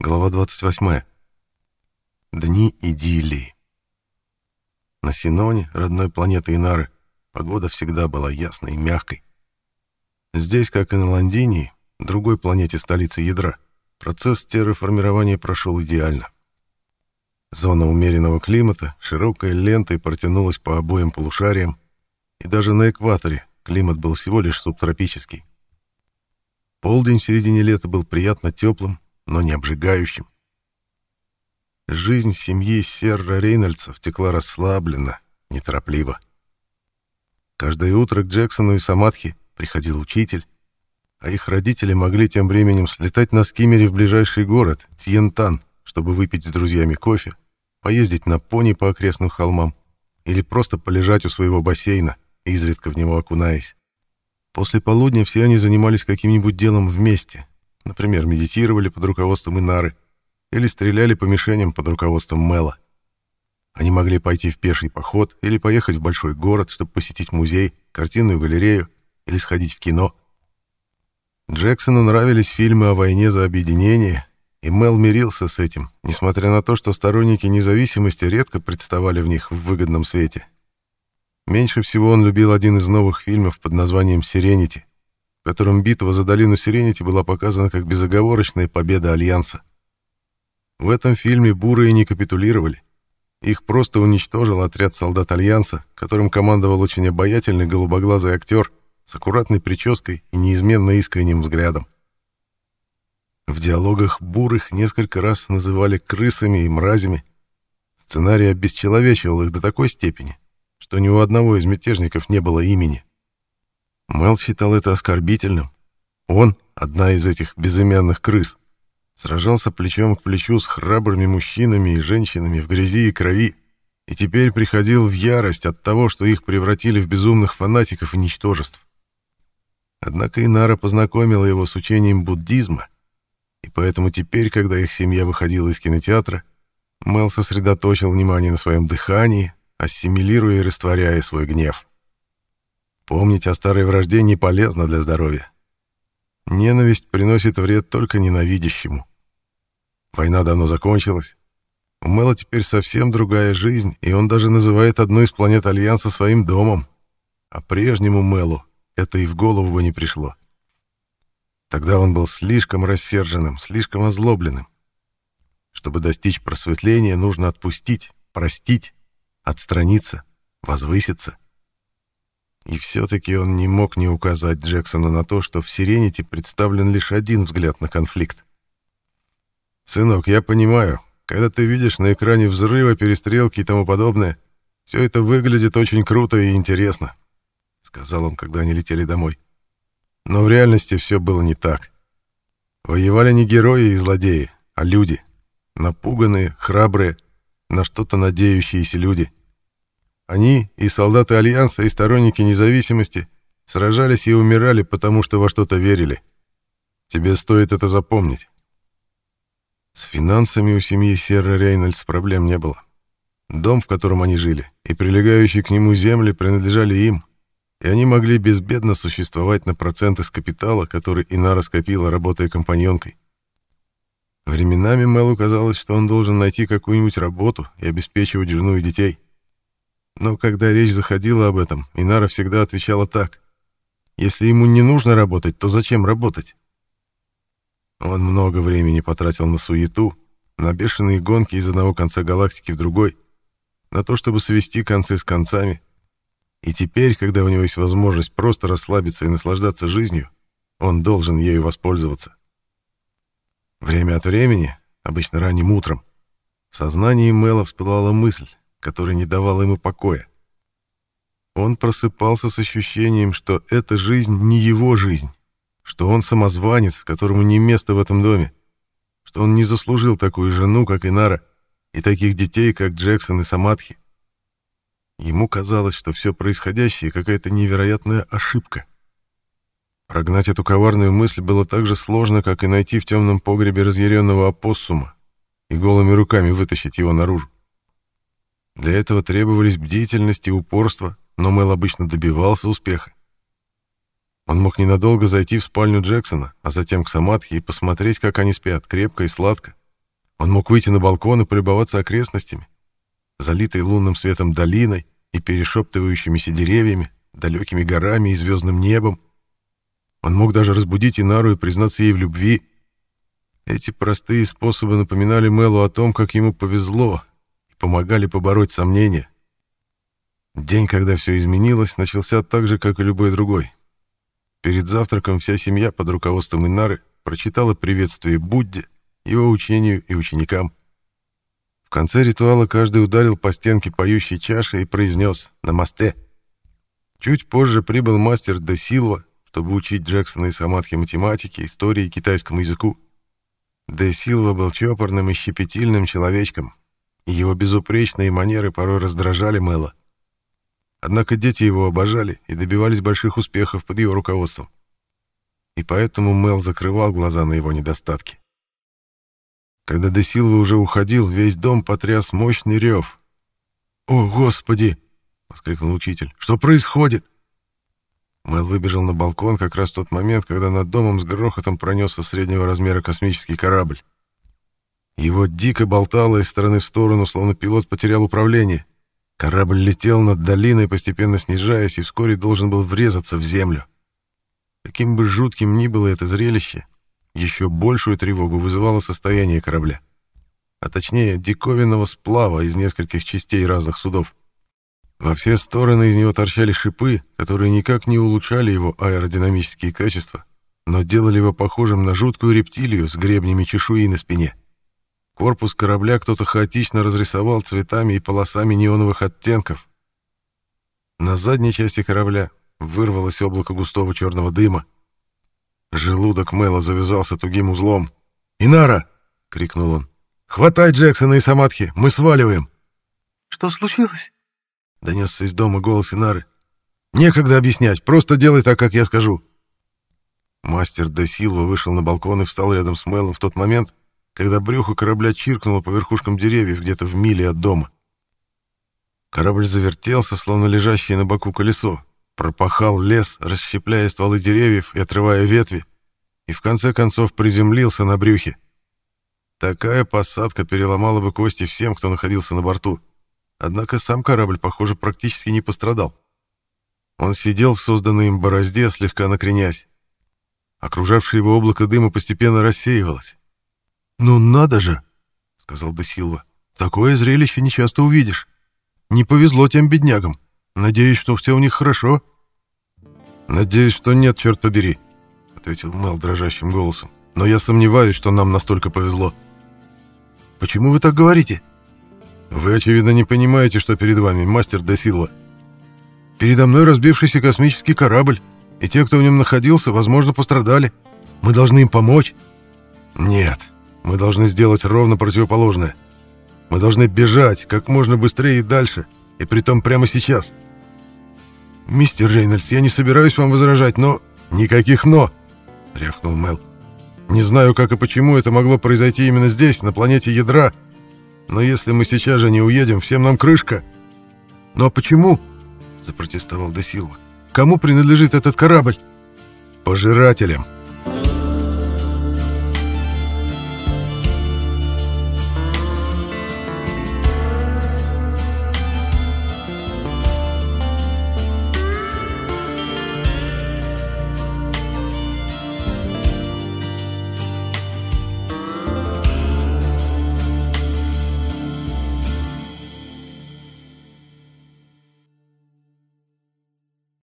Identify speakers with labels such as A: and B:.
A: Глава 28. Дни идиллии. На Синоне, родной планеты Инары, погода всегда была ясной и мягкой. Здесь, как и на Лондинии, другой планете столицы ядра, процесс терраформирования прошел идеально. Зона умеренного климата широкой лентой протянулась по обоим полушариям, и даже на экваторе климат был всего лишь субтропический. Полдень в середине лета был приятно теплым, но не обжигающим. Жизнь семьи Серра Рейнольдсов текла расслабленно, неторопливо. Каждое утро к Джексону и Самадхи приходил учитель, а их родители могли тем временем слетать на скиммере в ближайший город, Тьентан, чтобы выпить с друзьями кофе, поездить на пони по окрестным холмам или просто полежать у своего бассейна, изредка в него окунаясь. После полудня все они занимались каким-нибудь делом вместе, Например, медитировали под руководством Инары или стреляли по мишеням под руководством Мэла. Они могли пойти в пеший поход или поехать в большой город, чтобы посетить музей, картинную галерею или сходить в кино. Джексону нравились фильмы о войне за объединение, и Мел мирился с этим, несмотря на то, что сторонники независимости редко представали в них в выгодном свете. Меньше всего он любил один из новых фильмов под названием «Сиренити», котором битва за долину Сиренити была показана как безоговорочная победа Альянса. В этом фильме бурые не капитулировали. Их просто уничтожил отряд солдат Альянса, которым командовал очень обаятельный голубоглазый актер с аккуратной прической и неизменно искренним взглядом. В диалогах бурых несколько раз называли крысами и мразями. Сценарий обесчеловечивал их до такой степени, что ни у одного из мятежников не было имени. Мел считал это оскорбительным. Он, одна из этих безымянных крыс, сражался плечом к плечу с храбрыми мужчинами и женщинами в грязи и крови, и теперь приходил в ярость от того, что их превратили в безумных фанатиков и ничтожеств. Однако Инара познакомила его с учением буддизма, и поэтому теперь, когда их семья выходила из кинотеатра, Мел сосредоточил внимание на своем дыхании, ассимилируя и растворяя свой гнев. Помнить о старой вражде не полезно для здоровья. Ненависть приносит вред только ненавидящему. Война давно закончилась. У Мэла теперь совсем другая жизнь, и он даже называет одну из планет Альянса своим домом. А прежнему Мэлу это и в голову бы не пришло. Тогда он был слишком рассерженным, слишком озлобленным. Чтобы достичь просветления, нужно отпустить, простить, отстраниться, возвыситься — и все-таки он не мог не указать Джексону на то, что в «Сиренити» представлен лишь один взгляд на конфликт. «Сынок, я понимаю, когда ты видишь на экране взрывы, перестрелки и тому подобное, все это выглядит очень круто и интересно», — сказал он, когда они летели домой. Но в реальности все было не так. Воевали не герои и злодеи, а люди. Напуганные, храбрые, на что-то надеющиеся люди — они, и солдаты Альянса, и сторонники независимости, сражались и умирали, потому что во что-то верили. Тебе стоит это запомнить. С финансами у семьи Серра Рейнольдс проблем не было. Дом, в котором они жили, и прилегающие к нему земли принадлежали им, и они могли безбедно существовать на проценты с капитала, который Инара скопила, работая компаньонкой. Временами Мэлу казалось, что он должен найти какую-нибудь работу и обеспечивать жену и детей. Но когда речь заходила об этом, Инара всегда отвечала так. Если ему не нужно работать, то зачем работать? Он много времени потратил на суету, на бешеные гонки из одного конца галактики в другой, на то, чтобы свести концы с концами. И теперь, когда у него есть возможность просто расслабиться и наслаждаться жизнью, он должен ею воспользоваться. Время от времени, обычно ранним утром, в сознании Мэла всплывала мысль, которая не давала ему покоя. Он просыпался с ощущением, что эта жизнь не его жизнь, что он самозванец, которому не место в этом доме, что он не заслужил такую жену, как Инара, и таких детей, как Джексон и Самадхи. Ему казалось, что все происходящее — какая-то невероятная ошибка. Прогнать эту коварную мысль было так же сложно, как и найти в темном погребе разъяренного опоссума и голыми руками вытащить его наружу. Для этого требовались бдительность и упорство, но Мэл обычно добивался успеха. Он мог ненадолго зайти в спальню Джексона, а затем к Самадхи и посмотреть, как они спят, крепко и сладко, Он мог выйти на балкон и полюбоваться окрестностями, залитой лунным светом долиной и перешептывающимися деревьями, далекими горами и звездным небом. Он мог даже разбудить Инару и признаться ей в любви. Эти простые способы напоминали Мелу о том, как ему повезло, помогали побороть сомнения. День, когда все изменилось, начался так же, как и любой другой. Перед завтраком вся семья под руководством Инары прочитала приветствие Будде, его учению и ученикам. В конце ритуала каждый ударил по стенке поющей чаши и произнес «Намасте». Чуть позже прибыл мастер Де Силва, чтобы учить Джексона и Самадхи математике, истории и китайскому языку. Де Силва был чопорным и щепетильным человечком, его безупречные манеры порой раздражали Мэла. Однако дети его обожали и добивались больших успехов под его руководством. И поэтому Мел закрывал глаза на его недостатки. Когда Де Силва уже уходил, весь дом потряс мощный рев. «О, Господи!» — воскликнул учитель. «Что происходит?» Мел выбежал на балкон как раз в тот момент, когда над домом с грохотом пронесся среднего размера космический корабль. Его дико болтало из стороны в сторону, словно пилот потерял управление. Корабль летел над долиной, постепенно снижаясь, и вскоре должен был врезаться в землю. Каким бы жутким ни было это зрелище, еще большую тревогу вызывало состояние корабля. А точнее, диковинного сплава из нескольких частей разных судов. Во все стороны из него торчали шипы, которые никак не улучшали его аэродинамические качества, но делали его похожим на жуткую рептилию с гребнями чешуи на спине. Корпус корабля кто-то хаотично разрисовал цветами и полосами неоновых оттенков. На задней части корабля вырвалось облако густого черного дыма. Желудок Мэла завязался тугим узлом. «Инара!» — крикнул он. «Хватай Джексона и Самадхи! Мы сваливаем!»
B: «Что случилось?»
A: — донесся из дома голос Инары. «Некогда объяснять, просто делай так, как я скажу». Мастер Де Силва вышел на балкон и встал рядом с Мелом в тот момент, когда брюхо корабля чиркнуло по верхушкам деревьев где-то в миле от дома. Корабль завертелся, словно лежащее на боку колесо, пропахал лес, расщепляя стволы деревьев и отрывая ветви, и в конце концов приземлился на брюхе. Такая посадка переломала бы кости всем, кто находился на борту. Однако сам корабль, похоже, практически не пострадал. Он сидел в созданной им борозде, слегка накренясь. Окружавшее его облако дыма постепенно рассеивалось. «Ну надо же!» — сказал Досилва. «Такое зрелище не часто увидишь. Не повезло тем беднягам. Надеюсь, что все у них хорошо». «Надеюсь, что нет, черт побери», — ответил Мел дрожащим голосом. «Но я сомневаюсь, что нам настолько повезло». «Почему вы так говорите?» «Вы, очевидно, не понимаете, что перед вами мастер Досилва. Передо мной разбившийся космический корабль, и те, кто в нем находился, возможно, пострадали. Мы должны им помочь». «Нет», мы должны сделать ровно противоположное. Мы должны бежать как можно быстрее и дальше, и притом прямо сейчас. Мистер Рейнольдс, я не собираюсь вам возражать, но... Никаких «но», — рявкнул Мел. Не знаю, как и почему это могло произойти именно здесь, на планете ядра, но если мы сейчас же не уедем, всем нам крышка. Но почему? — запротестовал Десилва. Кому принадлежит этот корабль? Пожирателям. —